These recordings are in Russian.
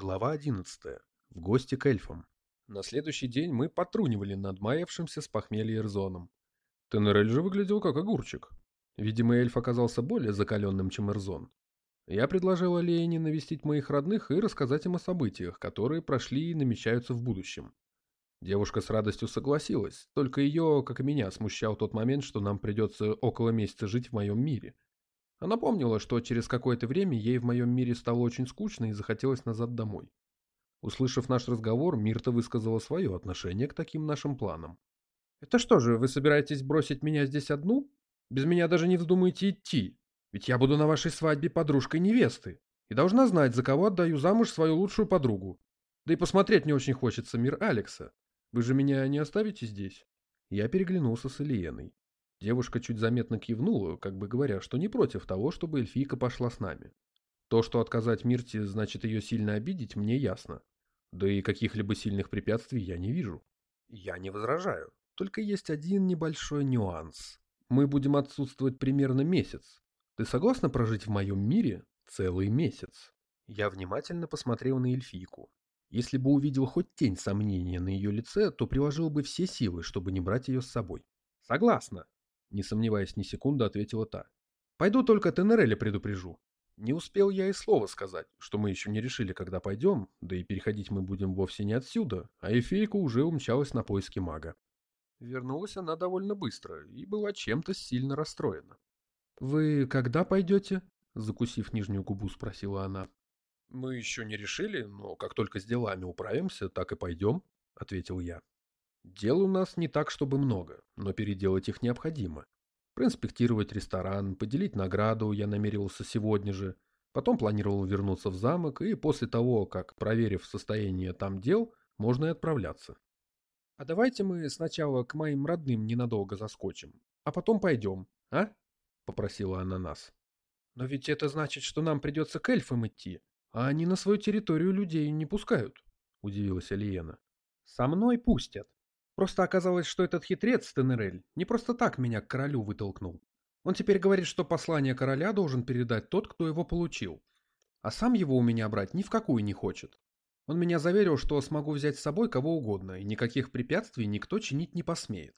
Глава 11. В гости к эльфам. На следующий день мы потрунивали над маявшимся с похмелья Эрзоном. Тенерель же выглядел как огурчик. Видимо, эльф оказался более закаленным, чем Эрзон. Я предложил Алиене навестить моих родных и рассказать им о событиях, которые прошли и намечаются в будущем. Девушка с радостью согласилась, только ее, как и меня, смущал тот момент, что нам придется около месяца жить в моем мире – она помнила, что через какое-то время ей в моем мире стало очень скучно и захотелось назад домой. Услышав наш разговор, Мирта высказала свое отношение к таким нашим планам. «Это что же, вы собираетесь бросить меня здесь одну? Без меня даже не вздумаете идти. Ведь я буду на вашей свадьбе подружкой невесты и должна знать, за кого отдаю замуж свою лучшую подругу. Да и посмотреть мне очень хочется мир Алекса. Вы же меня не оставите здесь?» Я переглянулся с Ильеной. Девушка чуть заметно кивнула, как бы говоря, что не против того, чтобы эльфийка пошла с нами. То, что отказать Мирте значит ее сильно обидеть, мне ясно. Да и каких-либо сильных препятствий я не вижу. Я не возражаю. Только есть один небольшой нюанс. Мы будем отсутствовать примерно месяц. Ты согласна прожить в моем мире целый месяц? Я внимательно посмотрел на эльфийку. Если бы увидел хоть тень сомнения на ее лице, то приложил бы все силы, чтобы не брать ее с собой. Согласна, не сомневаясь ни секунды, ответила та. Пойду только Тенереля предупрежу. Не успел я и слова сказать, что мы еще не решили, когда пойдем, да и переходить мы будем вовсе не отсюда, а Эфейка уже умчалась на поиски мага. Вернулась она довольно быстро и была чем-то сильно расстроена. «Вы когда пойдете?» — закусив нижнюю губу, спросила она. «Мы еще не решили, но как только с делами управимся, так и пойдем», — ответил я. Дел у нас не так, чтобы много, но переделать их необходимо. Проинспектировать ресторан, поделить награду я намеревался сегодня же, потом планировал вернуться в замок, и после того, как, проверив состояние там дел, можно и отправляться. «А давайте мы сначала к моим родным ненадолго заскочим, а потом пойдем, а?» — попросила она нас. «Но ведь это значит, что нам придется к эльфам идти, а они на свою территорию людей не пускают», — удивилась Алиена. «Со мной пустят», Просто оказалось, что этот хитрец, Тенерель, не просто так меня к королю вытолкнул. Он теперь говорит, что послание короля должен передать тот, кто его получил. А сам его у меня брать ни в какую не хочет. Он меня заверил, что смогу взять с собой кого угодно, и никаких препятствий никто чинить не посмеет.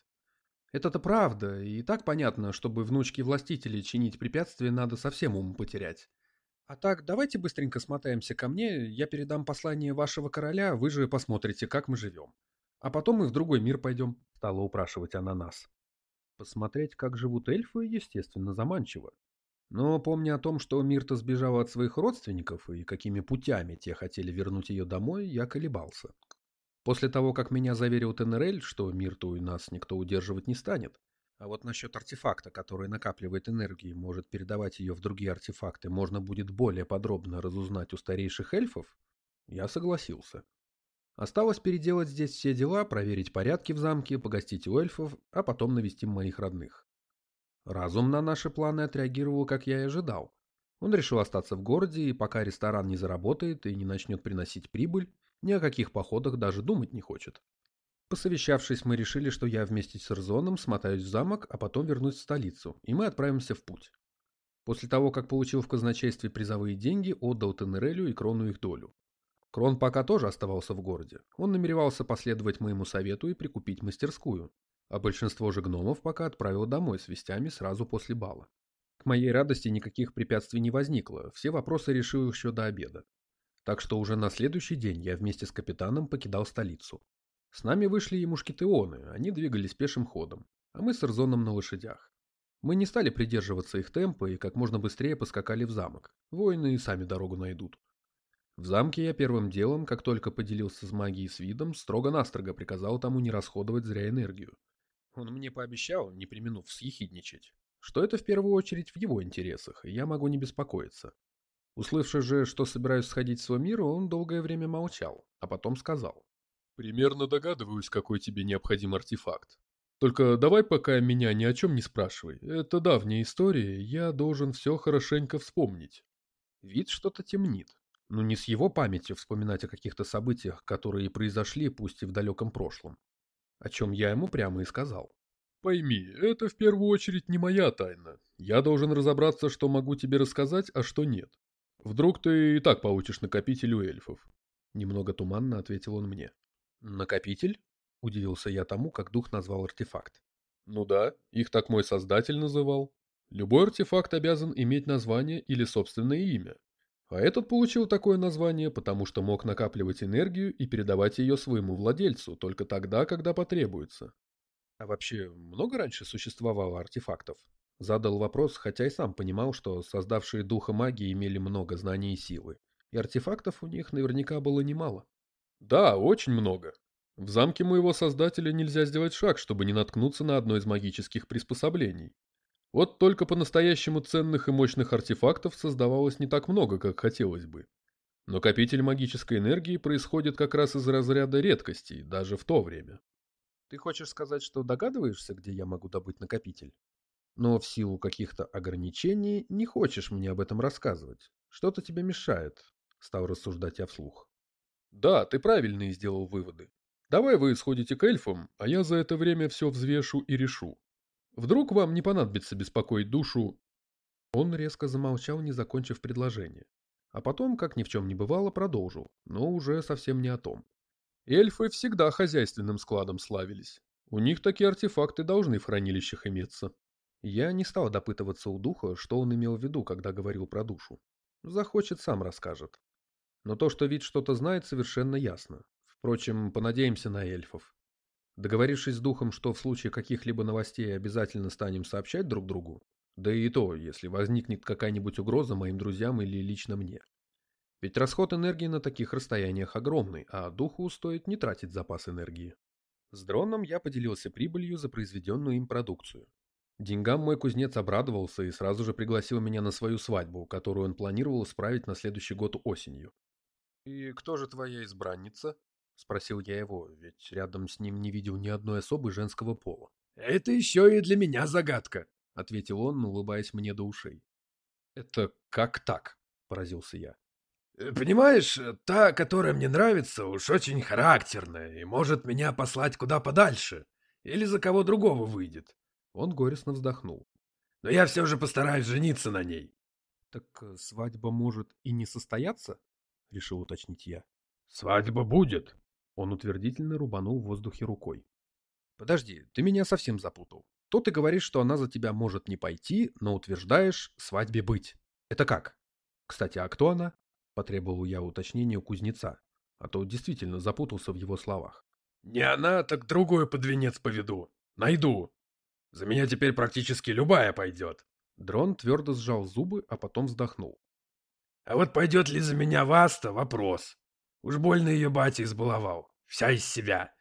Это-то правда, и так понятно, чтобы внучке властителей чинить препятствия надо совсем ум потерять. А так, давайте быстренько смотаемся ко мне, я передам послание вашего короля, вы же посмотрите, как мы живем. А потом мы в другой мир пойдем, стала упрашивать она нас. Посмотреть, как живут эльфы, естественно, заманчиво. Но помня о том, что Мирта сбежала от своих родственников и какими путями те хотели вернуть ее домой, я колебался. После того, как меня заверил Тенерель, что Мирту и нас никто удерживать не станет, а вот насчет артефакта, который накапливает энергию и может передавать ее в другие артефакты, можно будет более подробно разузнать у старейших эльфов, я согласился. Осталось переделать здесь все дела, проверить порядки в замке, погостить у эльфов, а потом навестим моих родных. Разум на наши планы отреагировал, как я и ожидал. Он решил остаться в городе, и пока ресторан не заработает и не начнет приносить прибыль, ни о каких походах даже думать не хочет. Посовещавшись, мы решили, что я вместе с Эрзоном смотаюсь в замок, а потом вернусь в столицу, и мы отправимся в путь. После того, как получил в казначействе призовые деньги, отдал Тенерелю и Крону их долю. Крон пока тоже оставался в городе. Он намеревался последовать моему совету и прикупить мастерскую. А большинство же гномов пока отправил домой с вестями сразу после бала. К моей радости никаких препятствий не возникло, все вопросы решил еще до обеда. Так что уже на следующий день я вместе с капитаном покидал столицу. С нами вышли и мушкетеоны, они двигались пешим ходом, а мы с Эрзоном на лошадях. Мы не стали придерживаться их темпа и как можно быстрее поскакали в замок. Воины и сами дорогу найдут. В замке я первым делом, как только поделился с магией с видом, строго-настрого приказал тому не расходовать зря энергию. Он мне пообещал, не применув съехидничать, что это в первую очередь в его интересах, и я могу не беспокоиться. Услышав же, что собираюсь сходить в свой мир, он долгое время молчал, а потом сказал. «Примерно догадываюсь, какой тебе необходим артефакт. Только давай пока меня ни о чем не спрашивай. Это давняя история, я должен все хорошенько вспомнить». Вид что-то темнит. Ну не с его памятью вспоминать о каких-то событиях, которые произошли, пусть и в далеком прошлом. О чем я ему прямо и сказал. Пойми, это в первую очередь не моя тайна. Я должен разобраться, что могу тебе рассказать, а что нет. Вдруг ты и так получишь накопитель у эльфов. Немного туманно ответил он мне. Накопитель? Удивился я тому, как дух назвал артефакт. Ну да, их так мой создатель называл. Любой артефакт обязан иметь название или собственное имя. А этот получил такое название, потому что мог накапливать энергию и передавать ее своему владельцу только тогда, когда потребуется. А вообще, много раньше существовало артефактов? Задал вопрос, хотя и сам понимал, что создавшие духа магии имели много знаний и силы. И артефактов у них наверняка было немало. Да, очень много. В замке моего создателя нельзя сделать шаг, чтобы не наткнуться на одно из магических приспособлений. Вот только по-настоящему ценных и мощных артефактов создавалось не так много, как хотелось бы. Но копитель магической энергии происходит как раз из разряда редкостей, даже в то время. Ты хочешь сказать, что догадываешься, где я могу добыть накопитель? Но в силу каких-то ограничений не хочешь мне об этом рассказывать. Что-то тебе мешает, стал рассуждать я вслух. Да, ты правильные сделал выводы. Давай вы сходите к эльфам, а я за это время все взвешу и решу. Вдруг вам не понадобится беспокоить душу...» Он резко замолчал, не закончив предложение. А потом, как ни в чем не бывало, продолжил, но уже совсем не о том. Эльфы всегда хозяйственным складом славились. У них такие артефакты должны в хранилищах иметься. Я не стал допытываться у духа, что он имел в виду, когда говорил про душу. Захочет, сам расскажет. Но то, что вид что-то знает, совершенно ясно. Впрочем, понадеемся на эльфов. Договорившись с духом, что в случае каких-либо новостей обязательно станем сообщать друг другу, да и то, если возникнет какая-нибудь угроза моим друзьям или лично мне. Ведь расход энергии на таких расстояниях огромный, а духу стоит не тратить запас энергии. С дроном я поделился прибылью за произведенную им продукцию. Деньгам мой кузнец обрадовался и сразу же пригласил меня на свою свадьбу, которую он планировал справить на следующий год осенью. «И кто же твоя избранница?» — спросил я его, ведь рядом с ним не видел ни одной особы женского пола. «Это еще и для меня загадка», — ответил он, улыбаясь мне до ушей. «Это как так?» — поразился я. «Э, «Понимаешь, та, которая мне нравится, уж очень характерная и может меня послать куда подальше. Или за кого другого выйдет». Он горестно вздохнул. «Но я все же постараюсь жениться на ней». «Так э, свадьба может и не состояться?» — решил уточнить я. «Свадьба будет», он утвердительно рубанул в воздухе рукой. «Подожди, ты меня совсем запутал. То ты говоришь, что она за тебя может не пойти, но утверждаешь свадьбе быть. Это как? Кстати, а кто она?» Потребовал я уточнения у кузнеца, а то действительно запутался в его словах. «Не она, так другую под венец поведу. Найду. За меня теперь практически любая пойдет». Дрон твердо сжал зубы, а потом вздохнул. «А вот пойдет ли за меня Васта — вопрос. Уж больно ее батя избаловал. Вся из себя.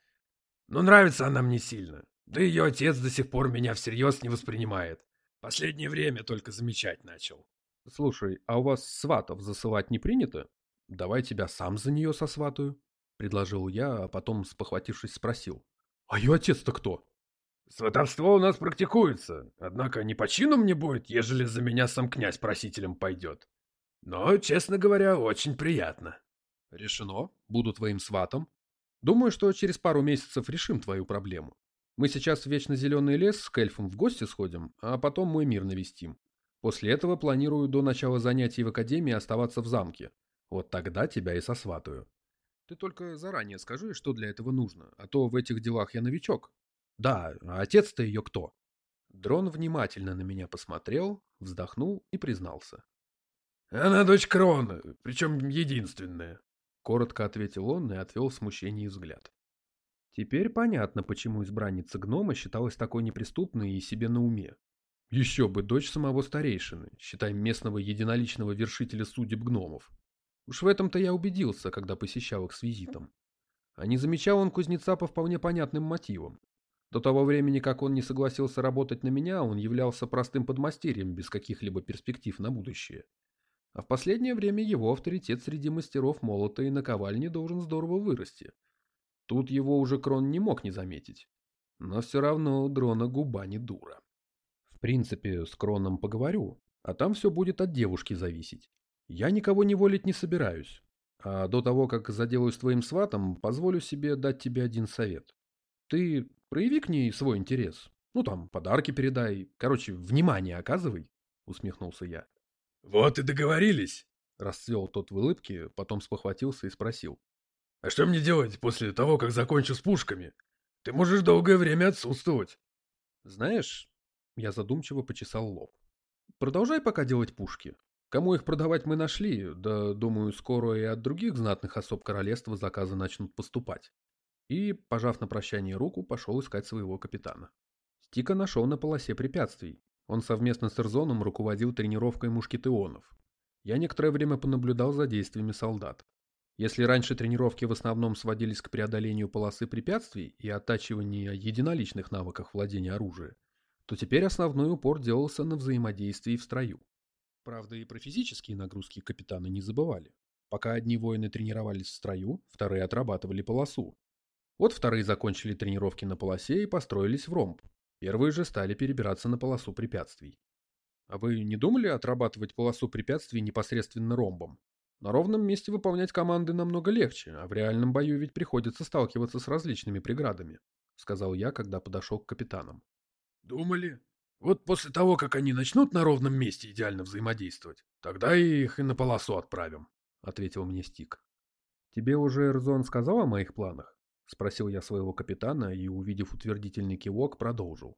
Но нравится она мне сильно. Да ее отец до сих пор меня всерьез не воспринимает. Последнее время только замечать начал. Слушай, а у вас сватов засылать не принято? Давай тебя сам за нее сосватаю. Предложил я, а потом, спохватившись, спросил. А ее отец-то кто? Сватовство у нас практикуется, однако не по чину мне будет, ежели за меня сам князь просителем пойдет. Но, честно говоря, очень приятно. Решено. Буду твоим сватом. Думаю, что через пару месяцев решим твою проблему. Мы сейчас в Вечно Зеленый лес с Кельфом в гости сходим, а потом мой мир навестим. После этого планирую до начала занятий в академии оставаться в замке. Вот тогда тебя и сосватаю. Ты только заранее скажи, что для этого нужно, а то в этих делах я новичок. Да, а отец-то ее кто? Дрон внимательно на меня посмотрел, вздохнул и признался. Она дочь Крона, причем единственная. Коротко ответил он и отвел в смущении взгляд. Теперь понятно, почему избранница гнома считалась такой неприступной и себе на уме. Еще бы, дочь самого старейшины, считай местного единоличного вершителя судеб гномов. Уж в этом-то я убедился, когда посещал их с визитом. А не замечал он кузнеца по вполне понятным мотивам. До того времени, как он не согласился работать на меня, он являлся простым подмастерьем без каких-либо перспектив на будущее. А в последнее время его авторитет среди мастеров молота и наковальни должен здорово вырасти. Тут его уже Крон не мог не заметить. Но все равно у дрона губа не дура. В принципе, с Кроном поговорю, а там все будет от девушки зависеть. Я никого не волить не собираюсь. А до того, как заделаюсь твоим сватом, позволю себе дать тебе один совет. Ты прояви к ней свой интерес. Ну там, подарки передай. Короче, внимание оказывай, усмехнулся я. «Вот и договорились!» Расцвел тот в улыбке, потом спохватился и спросил. А что мне делать после того, как закончу с пушками? Ты можешь долгое время отсутствовать. Знаешь, я задумчиво почесал лоб. Продолжай пока делать пушки. Кому их продавать мы нашли, да, думаю, скоро и от других знатных особ королевства заказы начнут поступать. И, пожав на прощание руку, пошел искать своего капитана. Стика нашел на полосе препятствий. Он совместно с Эрзоном руководил тренировкой мушкетеонов. Я некоторое время понаблюдал за действиями солдат. Если раньше тренировки в основном сводились к преодолению полосы препятствий и оттачиванию единоличных навыках владения оружием, то теперь основной упор делался на взаимодействии в строю. Правда, и про физические нагрузки капитаны не забывали. Пока одни воины тренировались в строю, вторые отрабатывали полосу. Вот вторые закончили тренировки на полосе и построились в ромб. Первые же стали перебираться на полосу препятствий. А вы не думали отрабатывать полосу препятствий непосредственно ромбом? На ровном месте выполнять команды намного легче, а в реальном бою ведь приходится сталкиваться с различными преградами, сказал я, когда подошел к капитанам. Думали? Вот после того, как они начнут на ровном месте идеально взаимодействовать, тогда их и на полосу отправим, ответил мне Стик. Тебе уже Эрзон сказал о моих планах? Спросил я своего капитана и, увидев утвердительный кивок, продолжил.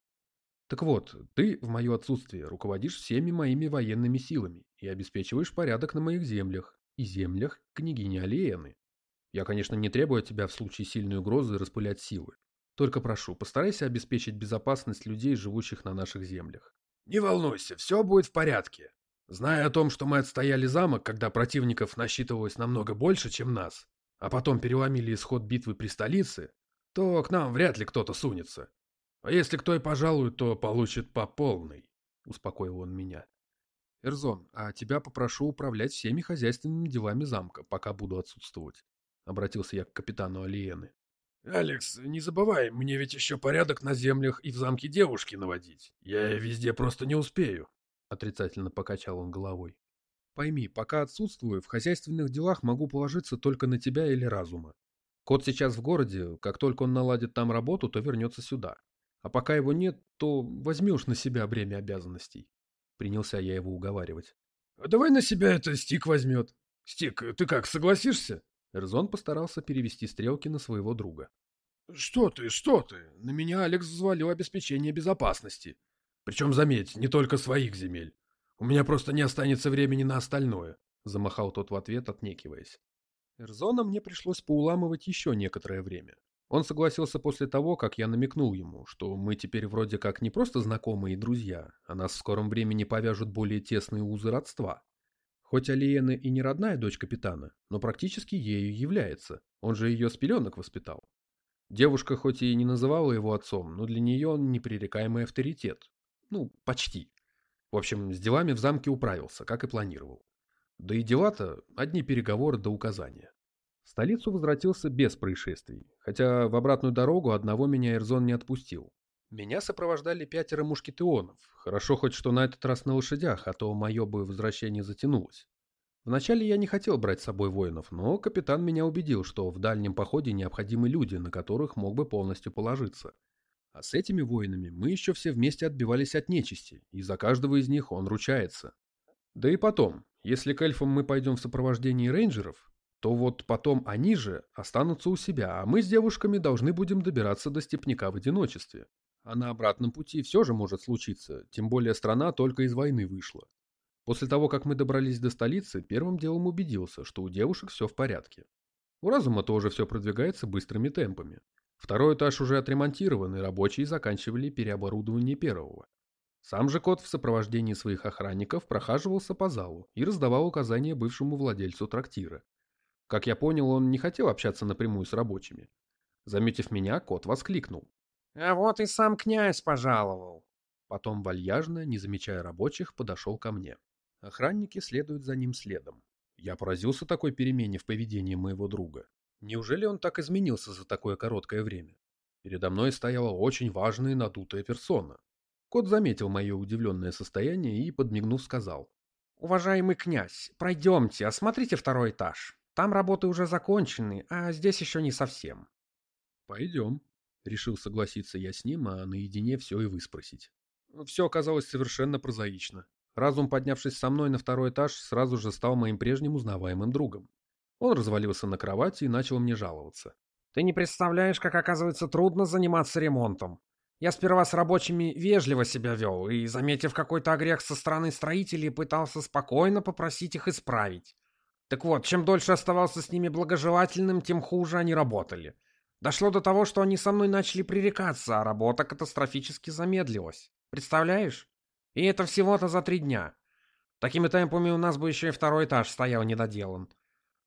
Так вот, ты в мое отсутствие руководишь всеми моими военными силами и обеспечиваешь порядок на моих землях и землях княгини Алиены. Я, конечно, не требую от тебя в случае сильной угрозы распылять силы. Только прошу, постарайся обеспечить безопасность людей, живущих на наших землях. Не волнуйся, все будет в порядке. Зная о том, что мы отстояли замок, когда противников насчитывалось намного больше, чем нас, а потом переломили исход битвы при столице, то к нам вряд ли кто-то сунется. А если кто и пожалует, то получит по полной, — успокоил он меня. Эрзон, а тебя попрошу управлять всеми хозяйственными делами замка, пока буду отсутствовать. Обратился я к капитану Алиены. «Алекс, не забывай, мне ведь еще порядок на землях и в замке девушки наводить. Я везде просто не успею», — отрицательно покачал он головой. «Пойми, пока отсутствую, в хозяйственных делах могу положиться только на тебя или разума. Кот сейчас в городе, как только он наладит там работу, то вернется сюда. А пока его нет, то возьми уж на себя бремя обязанностей». Принялся я его уговаривать. «А давай на себя это Стик возьмет. Стик, ты как, согласишься?» Эрзон постарался перевести стрелки на своего друга. «Что ты, что ты? На меня Алекс взвалил обеспечение безопасности. Причем, заметь, не только своих земель. У меня просто не останется времени на остальное», — замахал тот в ответ, отнекиваясь. Эрзона мне пришлось поуламывать еще некоторое время. Он согласился после того, как я намекнул ему, что мы теперь вроде как не просто знакомые и друзья, а нас в скором времени повяжут более тесные узы родства. Хоть Алиена и не родная дочь капитана, но практически ею является. Он же ее с пеленок воспитал. Девушка хоть и не называла его отцом, но для нее он непререкаемый авторитет. Ну, почти. В общем, с делами в замке управился, как и планировал. Да и дела-то одни переговоры до указания. В столицу возвратился без происшествий, хотя в обратную дорогу одного меня Эрзон не отпустил. Меня сопровождали пятеро мушкетеонов. Хорошо хоть что на этот раз на лошадях, а то мое бы возвращение затянулось. Вначале я не хотел брать с собой воинов, но капитан меня убедил, что в дальнем походе необходимы люди, на которых мог бы полностью положиться. А с этими воинами мы еще все вместе отбивались от нечисти, и за каждого из них он ручается. Да и потом, если к эльфам мы пойдем в сопровождении рейнджеров, то вот потом они же останутся у себя, а мы с девушками должны будем добираться до степняка в одиночестве. А на обратном пути все же может случиться, тем более страна только из войны вышла. После того, как мы добрались до столицы, первым делом убедился, что у девушек все в порядке. У разума тоже все продвигается быстрыми темпами. Второй этаж уже отремонтирован, и рабочие заканчивали переоборудование первого. Сам же кот в сопровождении своих охранников прохаживался по залу и раздавал указания бывшему владельцу трактира. Как я понял, он не хотел общаться напрямую с рабочими. Заметив меня, кот воскликнул. А вот и сам князь пожаловал. Потом вальяжно, не замечая рабочих, подошел ко мне. Охранники следуют за ним следом. Я поразился такой перемене в поведении моего друга. Неужели он так изменился за такое короткое время? Передо мной стояла очень важная надутая персона. Кот заметил мое удивленное состояние и, подмигнув, сказал. «Уважаемый князь, пройдемте, осмотрите второй этаж. Там работы уже закончены, а здесь еще не совсем». «Пойдем», Решил согласиться я с ним, а наедине все и выспросить. Все оказалось совершенно прозаично. Разум, поднявшись со мной на второй этаж, сразу же стал моим прежним узнаваемым другом. Он развалился на кровати и начал мне жаловаться. «Ты не представляешь, как, оказывается, трудно заниматься ремонтом. Я сперва с рабочими вежливо себя вел и, заметив какой-то огрех со стороны строителей, пытался спокойно попросить их исправить. Так вот, чем дольше оставался с ними благожелательным, тем хуже они работали. Дошло до того, что они со мной начали пререкаться, а работа катастрофически замедлилась. Представляешь? И это всего-то за три дня. Такими темпами у нас бы еще и второй этаж стоял недоделан.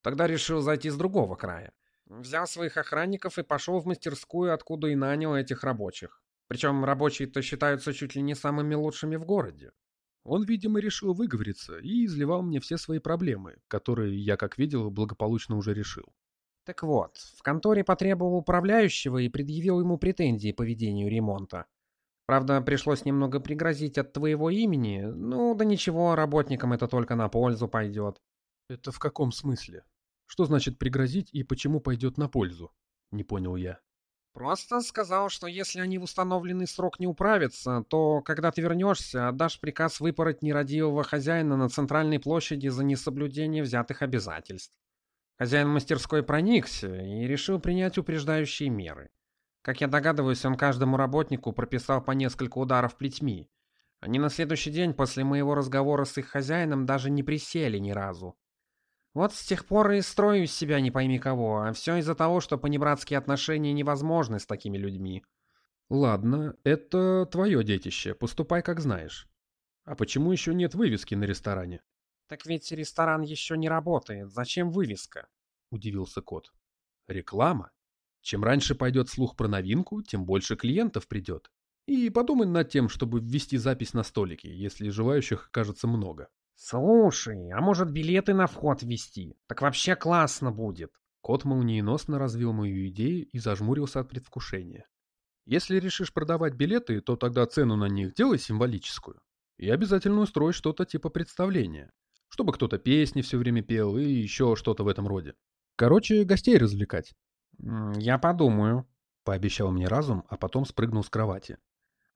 Тогда решил зайти с другого края. Взял своих охранников и пошел в мастерскую, откуда и нанял этих рабочих. Причем рабочие-то считаются чуть ли не самыми лучшими в городе. Он, видимо, решил выговориться и изливал мне все свои проблемы, которые я, как видел, благополучно уже решил. Так вот, в конторе потребовал управляющего и предъявил ему претензии по ведению ремонта. Правда, пришлось немного пригрозить от твоего имени, ну да ничего, работникам это только на пользу пойдет. Это в каком смысле? Что значит пригрозить и почему пойдет на пользу? Не понял я. Просто сказал, что если они в установленный срок не управятся, то, когда ты вернешься, отдашь приказ выпороть нерадивого хозяина на центральной площади за несоблюдение взятых обязательств. Хозяин мастерской проникся и решил принять упреждающие меры. Как я догадываюсь, он каждому работнику прописал по несколько ударов плетьми. Они на следующий день после моего разговора с их хозяином даже не присели ни разу. Вот с тех пор и строю из себя не пойми кого, а все из-за того, что понебратские отношения невозможны с такими людьми. Ладно, это твое детище, поступай как знаешь. А почему еще нет вывески на ресторане? Так ведь ресторан еще не работает, зачем вывеска? Удивился кот. Реклама? Чем раньше пойдет слух про новинку, тем больше клиентов придет. И подумай над тем, чтобы ввести запись на столике, если желающих кажется много. «Слушай, а может билеты на вход ввести? Так вообще классно будет!» Кот молниеносно развил мою идею и зажмурился от предвкушения. «Если решишь продавать билеты, то тогда цену на них делай символическую. И обязательно устрой что-то типа представления. Чтобы кто-то песни все время пел и еще что-то в этом роде. Короче, гостей развлекать». «Я подумаю», — пообещал мне разум, а потом спрыгнул с кровати.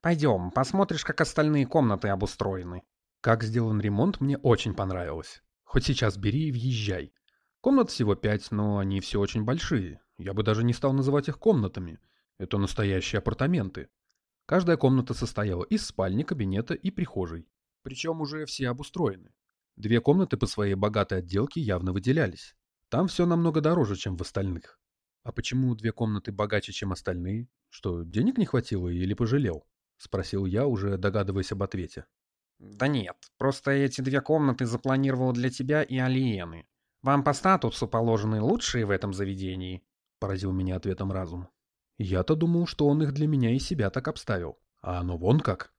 «Пойдем, посмотришь, как остальные комнаты обустроены». Как сделан ремонт, мне очень понравилось. Хоть сейчас бери и въезжай. Комнат всего пять, но они все очень большие. Я бы даже не стал называть их комнатами. Это настоящие апартаменты. Каждая комната состояла из спальни, кабинета и прихожей. Причем уже все обустроены. Две комнаты по своей богатой отделке явно выделялись. Там все намного дороже, чем в остальных. А почему две комнаты богаче, чем остальные? Что, денег не хватило или пожалел? Спросил я, уже догадываясь об ответе. Да нет, просто эти две комнаты запланировал для тебя и Алиены. Вам по статусу положены лучшие в этом заведении, поразил меня ответом разум. Я-то думал, что он их для меня и себя так обставил. А оно вон как.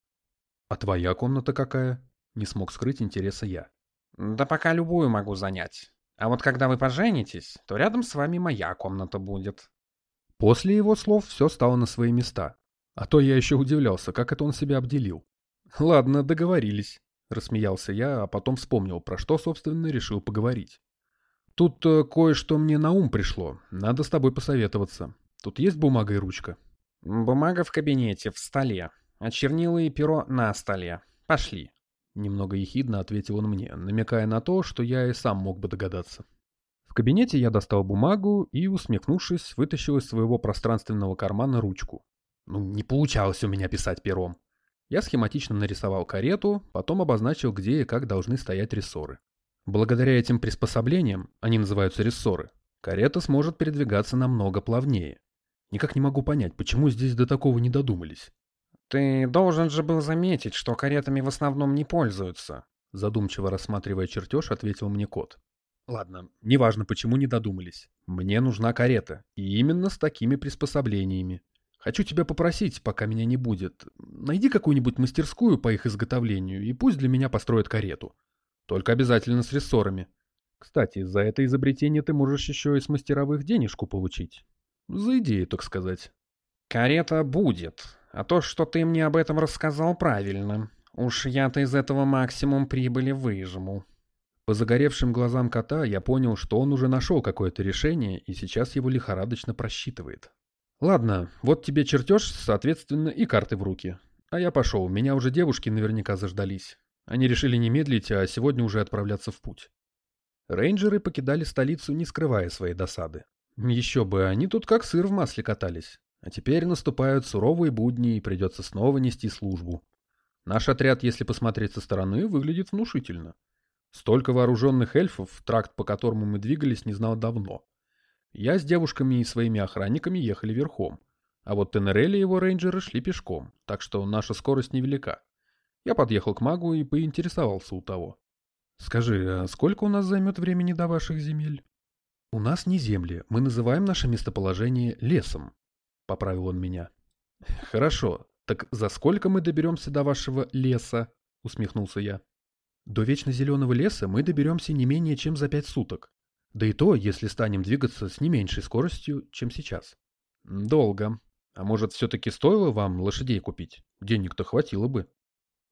А твоя комната какая? Не смог скрыть интереса я. Да пока любую могу занять. А вот когда вы поженитесь, то рядом с вами моя комната будет. После его слов все стало на свои места. А то я еще удивлялся, как это он себя обделил. «Ладно, договорились», — рассмеялся я, а потом вспомнил, про что, собственно, решил поговорить. «Тут э, кое-что мне на ум пришло. Надо с тобой посоветоваться. Тут есть бумага и ручка?» «Бумага в кабинете, в столе. А чернила и перо на столе. Пошли». Немного ехидно ответил он мне, намекая на то, что я и сам мог бы догадаться. В кабинете я достал бумагу и, усмехнувшись, вытащил из своего пространственного кармана ручку. Ну, не получалось у меня писать пером. Я схематично нарисовал карету, потом обозначил, где и как должны стоять рессоры. Благодаря этим приспособлениям, они называются рессоры, карета сможет передвигаться намного плавнее. Никак не могу понять, почему здесь до такого не додумались. «Ты должен же был заметить, что каретами в основном не пользуются», задумчиво рассматривая чертеж, ответил мне кот. Ладно, неважно, почему не додумались. Мне нужна карета, и именно с такими приспособлениями. Хочу тебя попросить, пока меня не будет, найди какую-нибудь мастерскую по их изготовлению и пусть для меня построят карету. Только обязательно с рессорами. Кстати, за это изобретение ты можешь еще и с мастеровых денежку получить. За идею, так сказать. Карета будет. А то, что ты мне об этом рассказал, правильно. Уж я-то из этого максимум прибыли выжму. По загоревшим глазам кота я понял, что он уже нашел какое-то решение и сейчас его лихорадочно просчитывает. Ладно, вот тебе чертеж, соответственно, и карты в руки. А я пошел, меня уже девушки наверняка заждались. Они решили не медлить, а сегодня уже отправляться в путь. Рейнджеры покидали столицу, не скрывая своей досады. Еще бы, они тут как сыр в масле катались. А теперь наступают суровые будни, и придется снова нести службу. Наш отряд, если посмотреть со стороны, выглядит внушительно. Столько вооруженных эльфов, тракт, по которому мы двигались, не знал давно. Я с девушками и своими охранниками ехали верхом. А вот Тенерелли и его рейнджеры шли пешком, так что наша скорость невелика. Я подъехал к магу и поинтересовался у того. «Скажи, а сколько у нас займет времени до ваших земель?» «У нас не земли, мы называем наше местоположение лесом», — поправил он меня. «Хорошо, так за сколько мы доберемся до вашего леса?» — усмехнулся я. «До вечно зеленого леса мы доберемся не менее чем за пять суток. Да и то, если станем двигаться с не меньшей скоростью, чем сейчас». «Долго. А может, все-таки стоило вам лошадей купить? Денег-то хватило бы».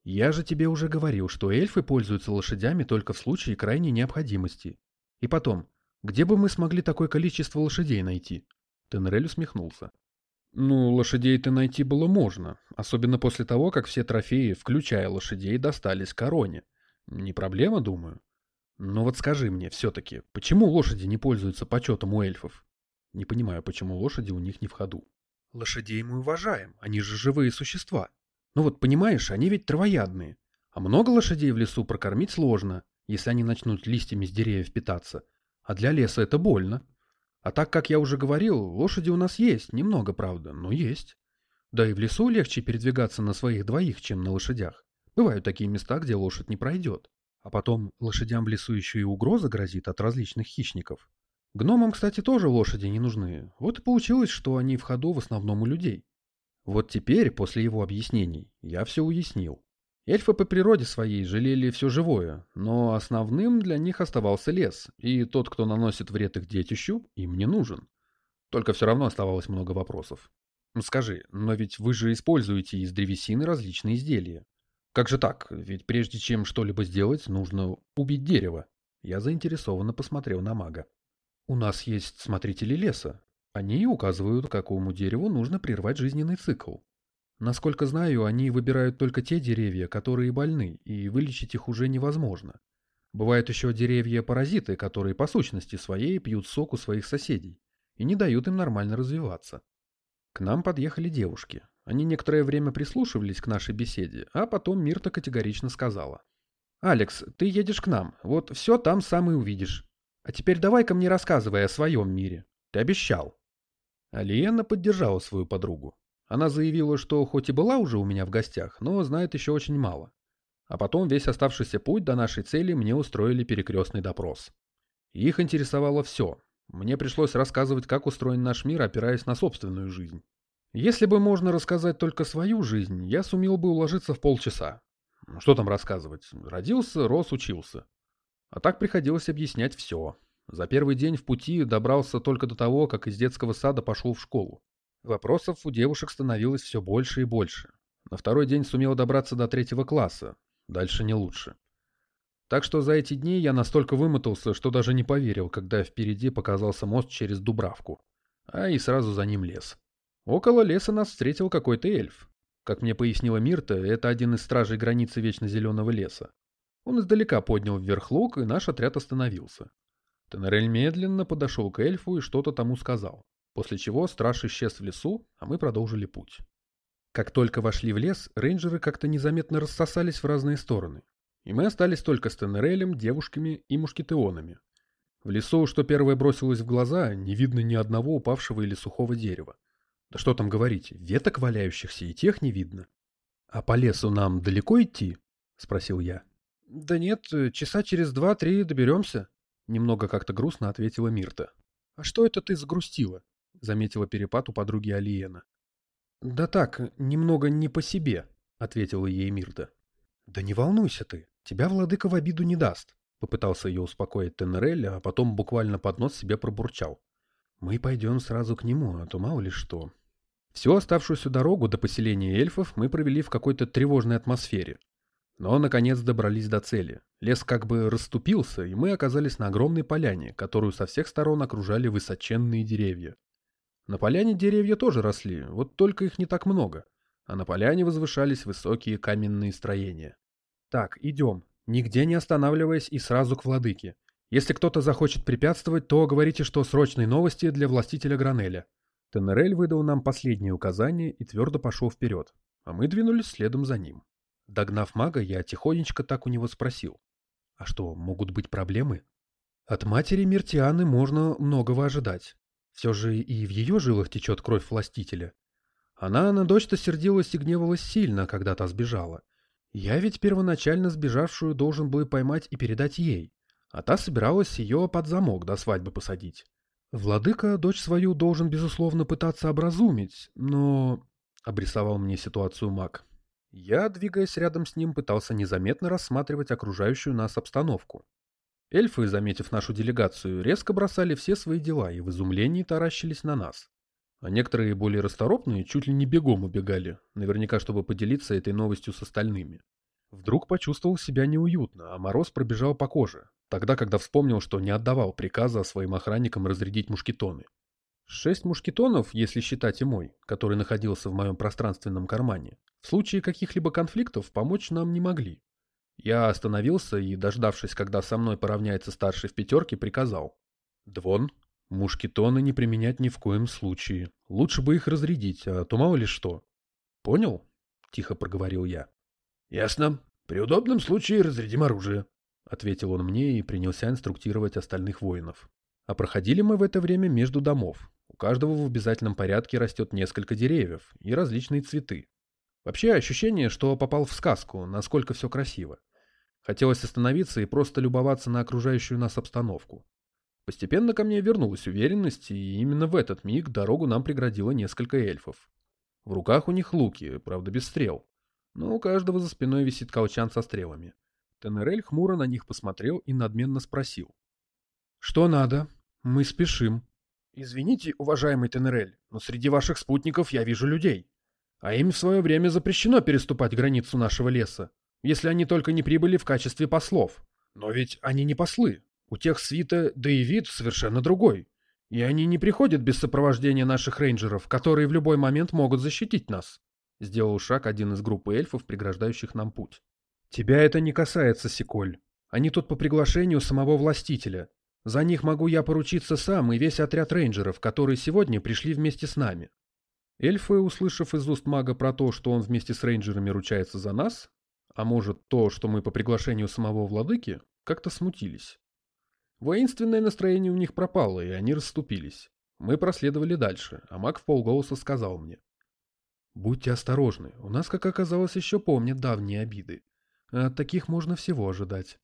Я же тебе уже говорил, что эльфы пользуются лошадями только в случае крайней необходимости. И потом, где бы мы смогли такое количество лошадей найти? Тенрель усмехнулся. Ну, лошадей-то найти было можно, особенно после того, как все трофеи, включая лошадей, достались короне. Не проблема, думаю. Но вот скажи мне все-таки, почему лошади не пользуются почетом у эльфов? Не понимаю, почему лошади у них не в ходу. Лошадей мы уважаем, они же живые существа. Ну вот, понимаешь, они ведь травоядные. А много лошадей в лесу прокормить сложно, если они начнут листьями с деревьев питаться. А для леса это больно. А так, как я уже говорил, лошади у нас есть, немного, правда, но есть. Да и в лесу легче передвигаться на своих двоих, чем на лошадях. Бывают такие места, где лошадь не пройдет. А потом лошадям в лесу еще и угроза грозит от различных хищников. Гномам, кстати, тоже лошади не нужны. Вот и получилось, что они в ходу в основном у людей. Вот теперь, после его объяснений, я все уяснил. Эльфы по природе своей жалели все живое, но основным для них оставался лес, и тот, кто наносит вред их детищу, им не нужен. Только все равно оставалось много вопросов. Скажи, но ведь вы же используете из древесины различные изделия. Как же так? Ведь прежде чем что-либо сделать, нужно убить дерево. Я заинтересованно посмотрел на мага. У нас есть смотрители леса, они указывают, какому дереву нужно прервать жизненный цикл. Насколько знаю, они выбирают только те деревья, которые больны, и вылечить их уже невозможно. Бывают еще деревья-паразиты, которые по сущности своей пьют сок у своих соседей и не дают им нормально развиваться. К нам подъехали девушки. Они некоторое время прислушивались к нашей беседе, а потом Мирта категорично сказала. «Алекс, ты едешь к нам, вот все там сам и увидишь. А теперь давай-ка мне рассказывай о своем мире. Ты обещал». Алиена поддержала свою подругу. Она заявила, что хоть и была уже у меня в гостях, но знает еще очень мало. А потом весь оставшийся путь до нашей цели мне устроили перекрестный допрос. Их интересовало все. Мне пришлось рассказывать, как устроен наш мир, опираясь на собственную жизнь. Если бы можно рассказать только свою жизнь, я сумел бы уложиться в полчаса. Что там рассказывать? Родился, рос, учился. А так приходилось объяснять все. За первый день в пути добрался только до того, как из детского сада пошел в школу. Вопросов у девушек становилось все больше и больше. На второй день сумел добраться до третьего класса. Дальше не лучше. Так что за эти дни я настолько вымотался, что даже не поверил, когда впереди показался мост через Дубравку. А и сразу за ним лес. Около леса нас встретил какой-то эльф. Как мне пояснила Мирта, это один из стражей границы Вечно Зеленого леса. Он издалека поднял вверх лук, и наш отряд остановился. Тенерель медленно подошел к эльфу и что-то тому сказал, после чего страж исчез в лесу, а мы продолжили путь. Как только вошли в лес, рейнджеры как-то незаметно рассосались в разные стороны, и мы остались только с Тенерелем, девушками и мушкетеонами. В лесу, что первое бросилось в глаза, не видно ни одного упавшего или сухого дерева. Да что там говорить, веток валяющихся и тех не видно. — А по лесу нам далеко идти? — спросил я. — Да нет, часа через два-три доберемся, Немного как-то грустно ответила Мирта. «А что это ты загрустила?» Заметила перепад у подруги Алиена. «Да так, немного не по себе», — ответила ей Мирта. «Да не волнуйся ты, тебя владыка в обиду не даст», — попытался ее успокоить Тенерель, а потом буквально под нос себе пробурчал. «Мы пойдем сразу к нему, а то мало ли что». Всю оставшуюся дорогу до поселения эльфов мы провели в какой-то тревожной атмосфере. Но, наконец, добрались до цели. Лес как бы расступился, и мы оказались на огромной поляне, которую со всех сторон окружали высоченные деревья. На поляне деревья тоже росли, вот только их не так много, а на поляне возвышались высокие каменные строения. Так, идем, нигде не останавливаясь и сразу к владыке. Если кто-то захочет препятствовать, то говорите, что срочные новости для властителя Гранеля. Тенерель выдал нам последние указания и твердо пошел вперед, а мы двинулись следом за ним. Догнав мага, я тихонечко так у него спросил. А что, могут быть проблемы? От матери Миртианы можно многого ожидать. Все же и в ее жилах течет кровь властителя. Она на дочь-то сердилась и гневалась сильно, когда та сбежала. Я ведь первоначально сбежавшую должен был поймать и передать ей а та собиралась ее под замок до свадьбы посадить. Владыка дочь свою должен, безусловно, пытаться образумить, но... Обрисовал мне ситуацию маг. Я, двигаясь рядом с ним, пытался незаметно рассматривать окружающую нас обстановку. Эльфы, заметив нашу делегацию, резко бросали все свои дела и в изумлении таращились на нас. А некоторые более расторопные чуть ли не бегом убегали, наверняка чтобы поделиться этой новостью с остальными. Вдруг почувствовал себя неуютно, а мороз пробежал по коже, тогда, когда вспомнил, что не отдавал приказа своим охранникам разрядить мушкетоны. Шесть мушкетонов, если считать и мой, который находился в моем пространственном кармане, в случае каких-либо конфликтов помочь нам не могли. Я остановился и, дождавшись, когда со мной поравняется старший в пятерке, приказал. «Двон, мушкетоны не применять ни в коем случае. Лучше бы их разрядить, а то мало ли что». «Понял?» — тихо проговорил я. «Ясно. При удобном случае разрядим оружие», — ответил он мне и принялся инструктировать остальных воинов. А проходили мы в это время между домов. У каждого в обязательном порядке растет несколько деревьев и различные цветы. Вообще ощущение, что попал в сказку, насколько все красиво. Хотелось остановиться и просто любоваться на окружающую нас обстановку. Постепенно ко мне вернулась уверенность, и именно в этот миг дорогу нам преградило несколько эльфов. В руках у них луки, правда без стрел но у каждого за спиной висит колчан со стрелами. Тенерель хмуро на них посмотрел и надменно спросил. «Что надо? Мы спешим». «Извините, уважаемый Тенерель, но среди ваших спутников я вижу людей. А им в свое время запрещено переступать границу нашего леса, если они только не прибыли в качестве послов. Но ведь они не послы. У тех свита, да и вид совершенно другой. И они не приходят без сопровождения наших рейнджеров, которые в любой момент могут защитить нас. Сделал шаг один из группы эльфов, преграждающих нам путь. «Тебя это не касается, Сиколь. Они тут по приглашению самого властителя. За них могу я поручиться сам и весь отряд рейнджеров, которые сегодня пришли вместе с нами». Эльфы, услышав из уст мага про то, что он вместе с рейнджерами ручается за нас, а может то, что мы по приглашению самого владыки, как-то смутились. Воинственное настроение у них пропало, и они расступились. Мы проследовали дальше, а маг в полголоса сказал мне. Будьте осторожны, у нас, как оказалось, еще помнят давние обиды. от таких можно всего ожидать.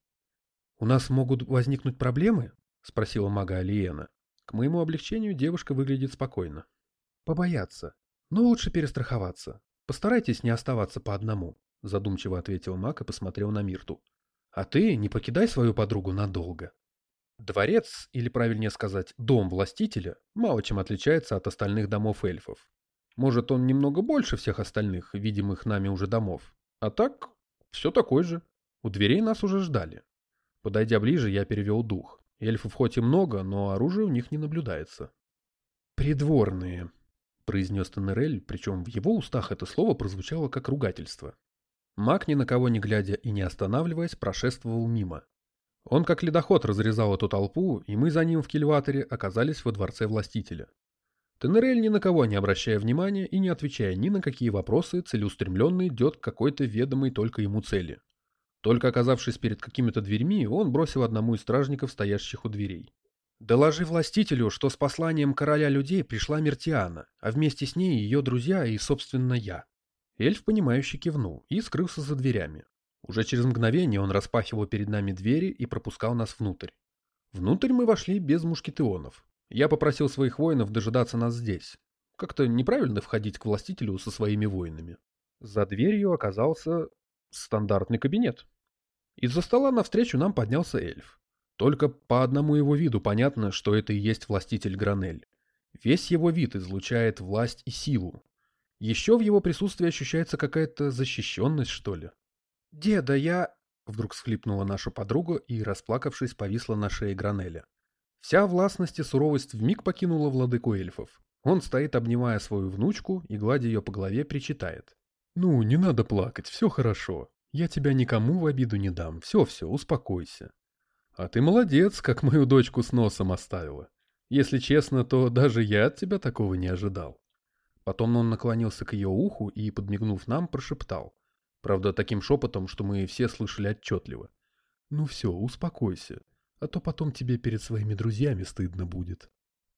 У нас могут возникнуть проблемы? Спросила мага Алиена. К моему облегчению девушка выглядит спокойно. Побояться. Но лучше перестраховаться. Постарайтесь не оставаться по одному, задумчиво ответил маг и посмотрел на Мирту. А ты не покидай свою подругу надолго. Дворец, или правильнее сказать, дом властителя, мало чем отличается от остальных домов эльфов. Может, он немного больше всех остальных, видимых нами уже домов. А так, все такой же. У дверей нас уже ждали. Подойдя ближе, я перевел дух. Эльфов хоть и много, но оружия у них не наблюдается. «Придворные», — произнес Тенерель, причем в его устах это слово прозвучало как ругательство. Маг, ни на кого не глядя и не останавливаясь, прошествовал мимо. Он как ледоход разрезал эту толпу, и мы за ним в кильваторе оказались во дворце властителя. Тенерель, ни на кого не обращая внимания и не отвечая ни на какие вопросы, целеустремленно идет к какой-то ведомой только ему цели. Только оказавшись перед какими-то дверьми, он бросил одному из стражников, стоящих у дверей. «Доложи властителю, что с посланием короля людей пришла Мертиана, а вместе с ней ее друзья и, собственно, я». Эльф, понимающе кивнул и скрылся за дверями. Уже через мгновение он распахивал перед нами двери и пропускал нас внутрь. Внутрь мы вошли без мушкетеонов. Я попросил своих воинов дожидаться нас здесь. Как-то неправильно входить к властителю со своими воинами. За дверью оказался стандартный кабинет. Из-за стола навстречу нам поднялся эльф. Только по одному его виду понятно, что это и есть властитель Гранель. Весь его вид излучает власть и силу. Еще в его присутствии ощущается какая-то защищенность, что ли. «Деда, я...» Вдруг схлипнула наша подруга и, расплакавшись, повисла на шее Гранеля. Вся властность и суровость вмиг покинула владыку эльфов. Он стоит, обнимая свою внучку и, гладя ее по голове, причитает. «Ну, не надо плакать, все хорошо. Я тебя никому в обиду не дам. Все-все, успокойся». А ты молодец, как мою дочку с носом оставила. Если честно, то даже я от тебя такого не ожидал. Потом он наклонился к ее уху и, подмигнув нам, прошептал. Правда, таким шепотом, что мы все слышали отчетливо. «Ну все, успокойся, а то потом тебе перед своими друзьями стыдно будет».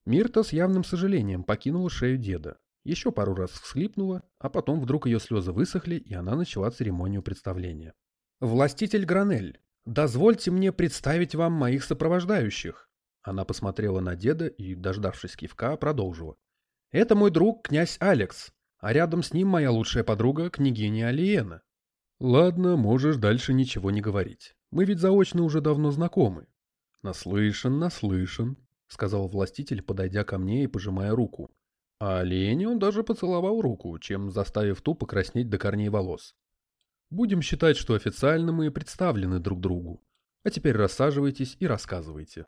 Мирта с явным сожалением покинула шею деда. Еще пару раз всхлипнула, а потом вдруг ее слезы высохли, и она начала церемонию представления. «Властитель Гранель, дозвольте мне представить вам моих сопровождающих». Она посмотрела на деда и, дождавшись кивка, продолжила. Это мой друг, князь Алекс, а рядом с ним моя лучшая подруга, княгиня Алиена. Ладно, можешь дальше ничего не говорить. Мы ведь заочно уже давно знакомы. Наслышан, наслышан, сказал властитель, подойдя ко мне и пожимая руку. А Алиене он даже поцеловал руку, чем заставив ту покраснеть до корней волос. Будем считать, что официально мы представлены друг другу. А теперь рассаживайтесь и рассказывайте.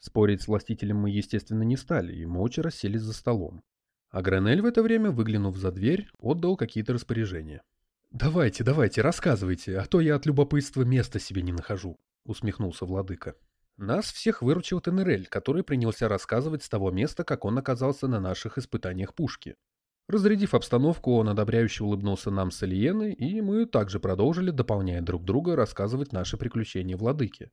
Спорить с властителем мы, естественно, не стали и молча расселись за столом. А Гранель в это время, выглянув за дверь, отдал какие-то распоряжения. «Давайте, давайте, рассказывайте, а то я от любопытства места себе не нахожу», — усмехнулся владыка. Нас всех выручил Тенерель, который принялся рассказывать с того места, как он оказался на наших испытаниях пушки. Разрядив обстановку, он одобряюще улыбнулся нам с Алиеной, и мы также продолжили, дополняя друг друга, рассказывать наши приключения владыки.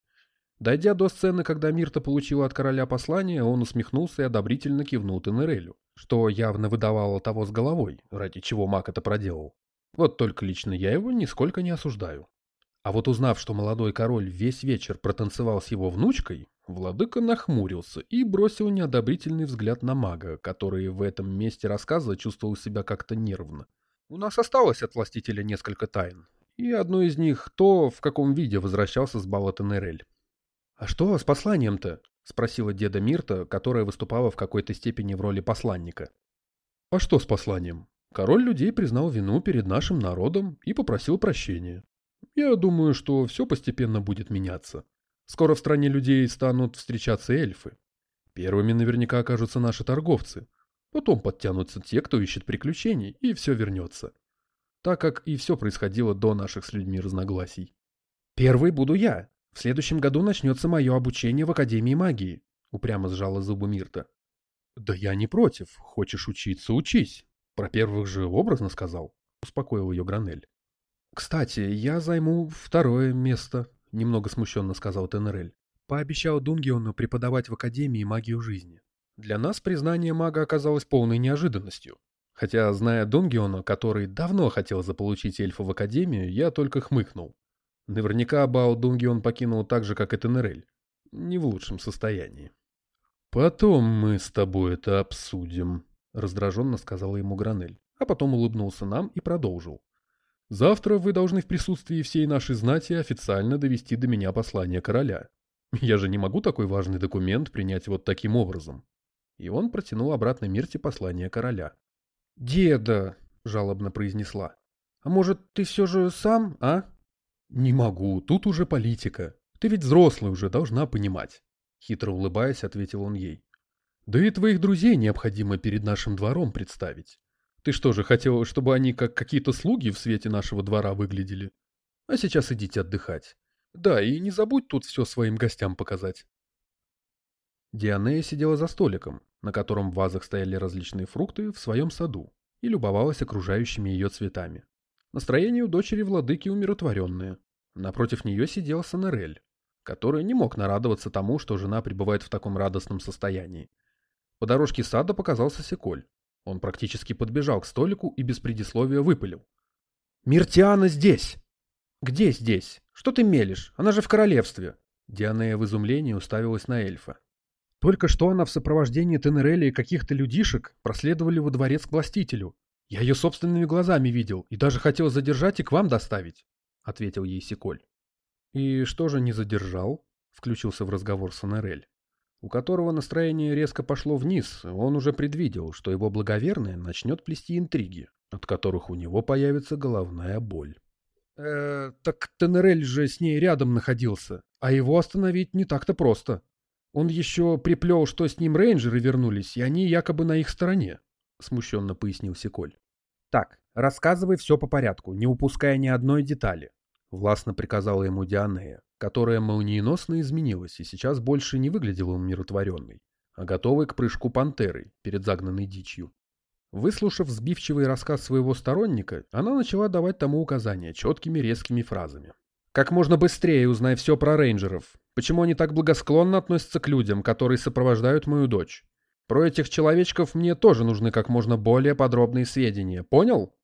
Дойдя до сцены, когда Мирта получила от короля послание, он усмехнулся и одобрительно кивнул Тенерелю, что явно выдавало того с головой, ради чего маг это проделал. Вот только лично я его нисколько не осуждаю. А вот узнав, что молодой король весь вечер протанцевал с его внучкой, владыка нахмурился и бросил неодобрительный взгляд на мага, который в этом месте рассказа чувствовал себя как-то нервно. У нас осталось от властителя несколько тайн, и одно из них то, в каком виде возвращался с бала Тенерель. «А что с посланием-то?» — спросила деда Мирта, которая выступала в какой-то степени в роли посланника. «А что с посланием? Король людей признал вину перед нашим народом и попросил прощения. Я думаю, что все постепенно будет меняться. Скоро в стране людей станут встречаться эльфы. Первыми наверняка окажутся наши торговцы. Потом подтянутся те, кто ищет приключений, и все вернется. Так как и все происходило до наших с людьми разногласий. «Первый буду я», в следующем году начнется мое обучение в Академии магии, упрямо сжала зубы Мирта. Да я не против. Хочешь учиться, учись. Про первых же образно сказал. Успокоил ее Гранель. Кстати, я займу второе место, немного смущенно сказал Тенерель. Пообещал Дунгиону преподавать в Академии магию жизни. Для нас признание мага оказалось полной неожиданностью. Хотя, зная Дунгиона, который давно хотел заполучить эльфа в Академию, я только хмыкнул. Наверняка Бао Дунги он покинул так же, как и Тенерель. Не в лучшем состоянии. «Потом мы с тобой это обсудим», — раздраженно сказала ему Гранель, а потом улыбнулся нам и продолжил. «Завтра вы должны в присутствии всей нашей знати официально довести до меня послание короля. Я же не могу такой важный документ принять вот таким образом». И он протянул обратно Мирте послание короля. «Деда», — жалобно произнесла, — «а может, ты все же сам, а?» «Не могу, тут уже политика. Ты ведь взрослый уже, должна понимать». Хитро улыбаясь, ответил он ей. «Да и твоих друзей необходимо перед нашим двором представить. Ты что же, хотел, чтобы они как какие-то слуги в свете нашего двора выглядели? А сейчас идите отдыхать. Да, и не забудь тут все своим гостям показать». Дианея сидела за столиком, на котором в вазах стояли различные фрукты в своем саду, и любовалась окружающими ее цветами. Настроение у дочери владыки умиротворенное. Напротив нее сидел Санерель, который не мог нарадоваться тому, что жена пребывает в таком радостном состоянии. По дорожке сада показался Секоль. Он практически подбежал к столику и без предисловия выпалил. «Миртиана здесь!» «Где здесь? Что ты мелешь? Она же в королевстве!» Дианея в изумлении уставилась на эльфа. Только что она в сопровождении Тенерели и каких-то людишек проследовали во дворец к властителю. «Я ее собственными глазами видел и даже хотел задержать и к вам доставить», — ответил ей Сиколь. «И что же не задержал?» — включился в разговор Сонерель, у которого настроение резко пошло вниз, он уже предвидел, что его благоверная начнет плести интриги, от которых у него появится головная боль. «Э, так Тенерель же с ней рядом находился, а его остановить не так-то просто. Он еще приплел, что с ним рейнджеры вернулись, и они якобы на их стороне», — смущенно пояснил Сиколь. «Так, рассказывай все по порядку, не упуская ни одной детали», — властно приказала ему Дианея, которая молниеносно изменилась и сейчас больше не выглядела умиротворенной, а готовой к прыжку пантеры перед загнанной дичью. Выслушав сбивчивый рассказ своего сторонника, она начала давать тому указания четкими резкими фразами. «Как можно быстрее узнай все про рейнджеров. Почему они так благосклонно относятся к людям, которые сопровождают мою дочь? Про этих человечков мне тоже нужны как можно более подробные сведения. Понял?»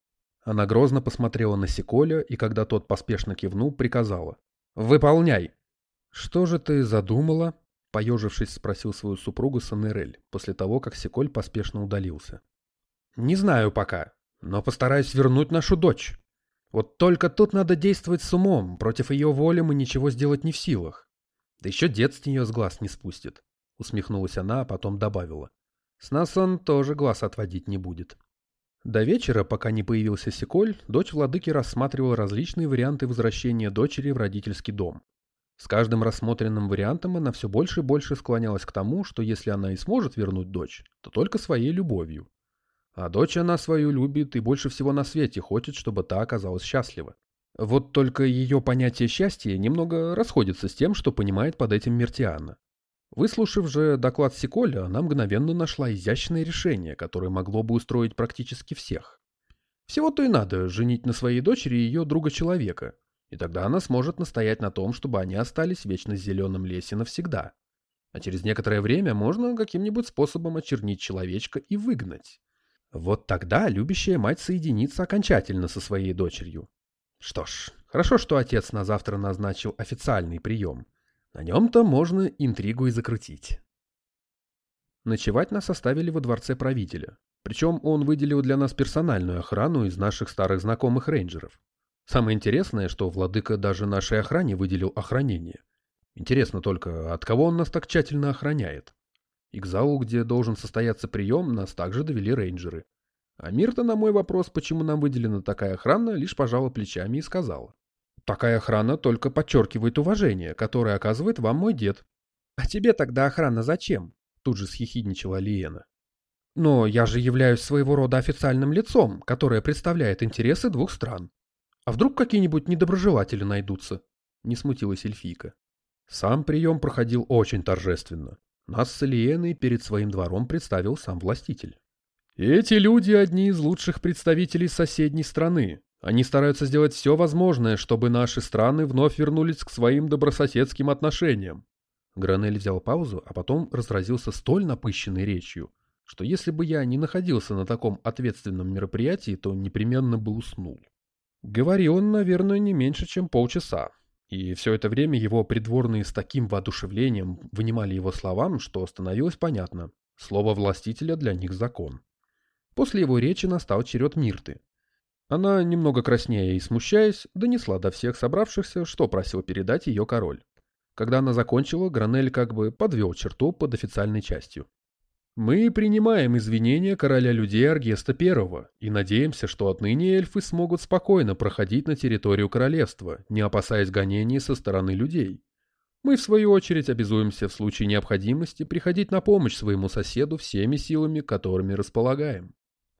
Она грозно посмотрела на Сиколя и, когда тот поспешно кивнул, приказала. «Выполняй!» «Что же ты задумала?» Поежившись, спросил свою супругу Санерель, после того, как Сиколь поспешно удалился. Не знаю пока, но постараюсь вернуть нашу дочь. Вот только тут надо действовать с умом, против ее воли мы ничего сделать не в силах. Да еще дед с нее с глаз не спустит. Усмехнулась она, а потом добавила. С нас он тоже глаз отводить не будет. До вечера, пока не появился Секоль, дочь владыки рассматривала различные варианты возвращения дочери в родительский дом. С каждым рассмотренным вариантом она все больше и больше склонялась к тому, что если она и сможет вернуть дочь, то только своей любовью. А дочь она свою любит и больше всего на свете хочет, чтобы та оказалась счастлива. Вот только ее понятие счастья немного расходится с тем, что понимает под этим Мертиана. Выслушав же доклад Сиколя, она мгновенно нашла изящное решение, которое могло бы устроить практически всех. Всего-то и надо женить на своей дочери ее друга-человека, и тогда она сможет настоять на том, чтобы они остались в вечно зеленом лесе навсегда. А через некоторое время можно каким-нибудь способом очернить человечка и выгнать. Вот тогда любящая мать соединится окончательно со своей дочерью. Что ж, хорошо, что отец на завтра назначил официальный прием. На нем-то можно интригу и закрутить. Ночевать нас оставили во дворце правителя. Причем он выделил для нас персональную охрану из наших старых знакомых рейнджеров. Самое интересное, что владыка даже нашей охране выделил охранение. Интересно только, от кого он нас так тщательно охраняет? И к залу, где должен состояться прием, нас также довели рейнджеры. А Мирта на мой вопрос, почему нам выделена такая охрана, лишь пожала плечами и сказала. Такая охрана только подчеркивает уважение, которое оказывает вам мой дед. А тебе тогда охрана зачем? Тут же схихидничала Лиена. Но я же являюсь своего рода официальным лицом, которое представляет интересы двух стран. А вдруг какие-нибудь недоброжелатели найдутся? Не смутилась эльфийка. Сам прием проходил очень торжественно. Нас с Элиеной перед своим двором представил сам властитель. Эти люди одни из лучших представителей соседней страны. Они стараются сделать все возможное, чтобы наши страны вновь вернулись к своим добрососедским отношениям. Гранель взял паузу, а потом разразился столь напыщенной речью, что если бы я не находился на таком ответственном мероприятии, то непременно бы уснул. Говорил он, наверное, не меньше, чем полчаса, и все это время его придворные с таким воодушевлением вынимали его словам, что становилось понятно. Слово властителя для них закон. После его речи настал черед Мирты. Она, немного краснея и смущаясь, донесла до всех собравшихся, что просил передать ее король. Когда она закончила, Гранель как бы подвел черту под официальной частью. Мы принимаем извинения короля людей Аргеста Первого и надеемся, что отныне эльфы смогут спокойно проходить на территорию королевства, не опасаясь гонений со стороны людей. Мы, в свою очередь, обязуемся в случае необходимости приходить на помощь своему соседу всеми силами, которыми располагаем.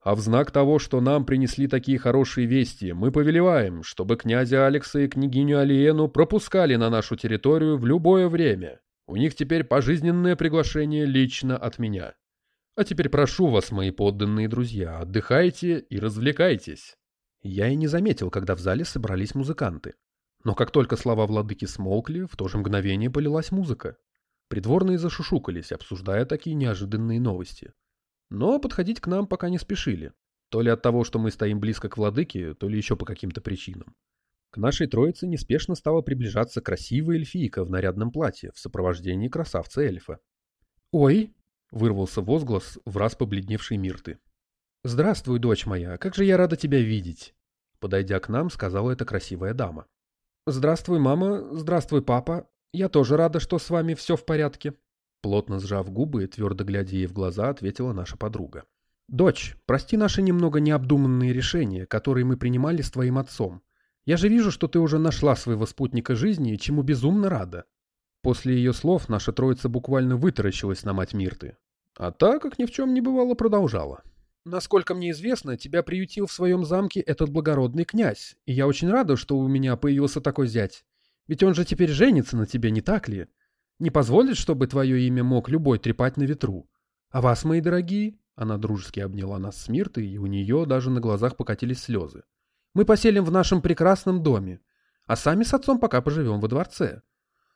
А в знак того, что нам принесли такие хорошие вести, мы повелеваем, чтобы князя Алекса и княгиню Алиену пропускали на нашу территорию в любое время. У них теперь пожизненное приглашение лично от меня. А теперь прошу вас, мои подданные друзья, отдыхайте и развлекайтесь. Я и не заметил, когда в зале собрались музыканты. Но как только слова владыки смолкли, в то же мгновение полилась музыка. Придворные зашушукались, обсуждая такие неожиданные новости. Но подходить к нам пока не спешили. То ли от того, что мы стоим близко к владыке, то ли еще по каким-то причинам. К нашей троице неспешно стала приближаться красивая эльфийка в нарядном платье в сопровождении красавца-эльфа. «Ой!» Вырвался возглас в раз побледневшей Мирты. «Здравствуй, дочь моя, как же я рада тебя видеть!» Подойдя к нам, сказала эта красивая дама. «Здравствуй, мама, здравствуй, папа. Я тоже рада, что с вами все в порядке». Плотно сжав губы и твердо глядя ей в глаза, ответила наша подруга. «Дочь, прости наши немного необдуманные решения, которые мы принимали с твоим отцом. Я же вижу, что ты уже нашла своего спутника жизни, чему безумно рада. После ее слов наша троица буквально вытаращилась на мать Мирты. А та, как ни в чем не бывало, продолжала. «Насколько мне известно, тебя приютил в своем замке этот благородный князь, и я очень рада, что у меня появился такой зять. Ведь он же теперь женится на тебе, не так ли? Не позволит, чтобы твое имя мог любой трепать на ветру. А вас, мои дорогие, она дружески обняла нас с Миртой, и у нее даже на глазах покатились слезы. Мы поселим в нашем прекрасном доме, а сами с отцом пока поживем во дворце.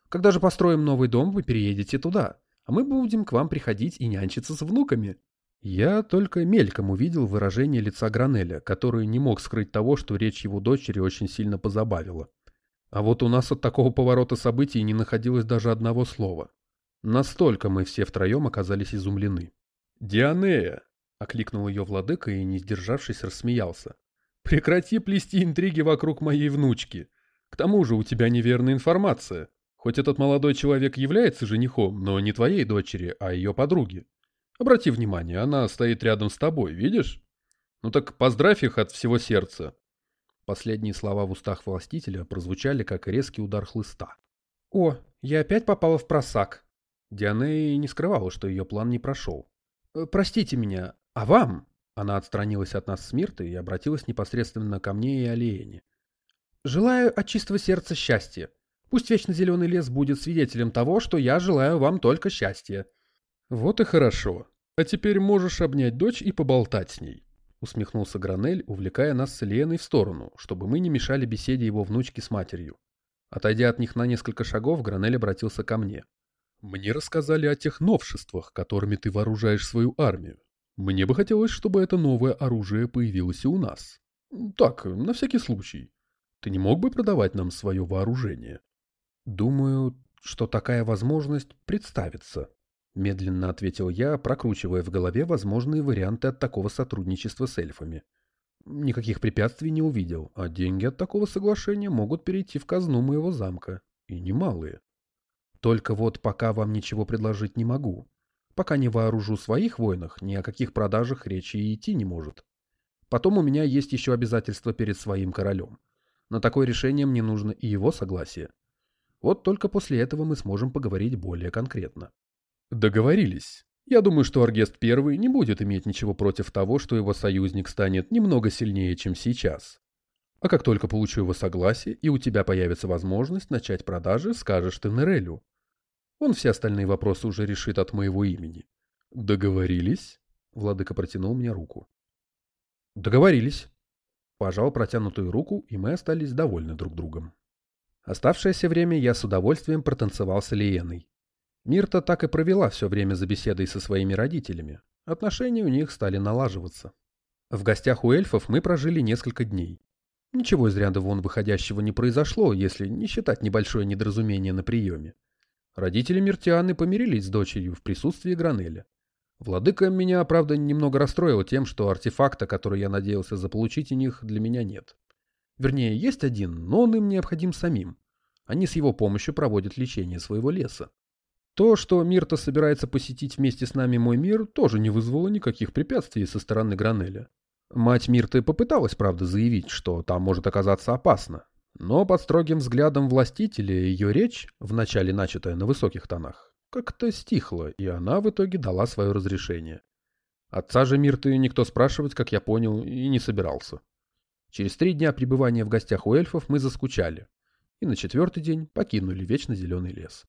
Когда же построим новый дом, вы переедете туда, а мы будем к вам приходить и нянчиться с внуками. Я только мельком увидел выражение лица Гранеля, который не мог скрыть того, что речь его дочери очень сильно позабавила. А вот у нас от такого поворота событий не находилось даже одного слова. Настолько мы все втроем оказались изумлены. «Дианея!» — окликнул ее владыка и, не сдержавшись, рассмеялся. «Прекрати плести интриги вокруг моей внучки. К тому же у тебя неверная информация. Хоть этот молодой человек является женихом, но не твоей дочери, а ее подруги. Обрати внимание, она стоит рядом с тобой, видишь? Ну так поздравь их от всего сердца. Последние слова в устах властителя прозвучали, как резкий удар хлыста. «О, я опять попала в просак!» Дианея не скрывала, что ее план не прошел. «Э, «Простите меня, а вам?» Она отстранилась от нас с Миртой и обратилась непосредственно ко мне и Алиене. «Желаю от чистого сердца счастья. Пусть вечно зеленый лес будет свидетелем того, что я желаю вам только счастья». «Вот и хорошо. А теперь можешь обнять дочь и поболтать с ней», — усмехнулся Гранель, увлекая нас с Леной в сторону, чтобы мы не мешали беседе его внучки с матерью. Отойдя от них на несколько шагов, Гранель обратился ко мне. «Мне рассказали о тех новшествах, которыми ты вооружаешь свою армию. Мне бы хотелось, чтобы это новое оружие появилось и у нас. Так, на всякий случай. Ты не мог бы продавать нам свое вооружение?» «Думаю, что такая возможность представится», — медленно ответил я, прокручивая в голове возможные варианты от такого сотрудничества с эльфами. Никаких препятствий не увидел, а деньги от такого соглашения могут перейти в казну моего замка. И немалые. Только вот пока вам ничего предложить не могу. Пока не вооружу своих воинах, ни о каких продажах речи и идти не может. Потом у меня есть еще обязательства перед своим королем. На такое решение мне нужно и его согласие. Вот только после этого мы сможем поговорить более конкретно. Договорились. Я думаю, что Аргест Первый не будет иметь ничего против того, что его союзник станет немного сильнее, чем сейчас. А как только получу его согласие, и у тебя появится возможность начать продажи, скажешь ты Нерелю. Он все остальные вопросы уже решит от моего имени. Договорились? Владыка протянул мне руку. Договорились. Пожал протянутую руку, и мы остались довольны друг другом. Оставшееся время я с удовольствием протанцевал с Лиеной. Мирта так и провела все время за беседой со своими родителями. Отношения у них стали налаживаться. В гостях у эльфов мы прожили несколько дней. Ничего из ряда вон выходящего не произошло, если не считать небольшое недоразумение на приеме. Родители Миртианы помирились с дочерью в присутствии Гранеля. Владыка меня, правда, немного расстроил тем, что артефакта, который я надеялся заполучить у них, для меня нет. Вернее, есть один, но он им необходим самим. Они с его помощью проводят лечение своего леса. То, что Мирта собирается посетить вместе с нами мой мир, тоже не вызвало никаких препятствий со стороны Гранеля. Мать Мирты попыталась, правда, заявить, что там может оказаться опасно. Но под строгим взглядом властителя ее речь, вначале начатая на высоких тонах, как-то стихла, и она в итоге дала свое разрешение. Отца же Мирты никто спрашивать, как я понял, и не собирался. Через три дня пребывания в гостях у эльфов мы заскучали, и на четвертый день покинули вечно зеленый лес.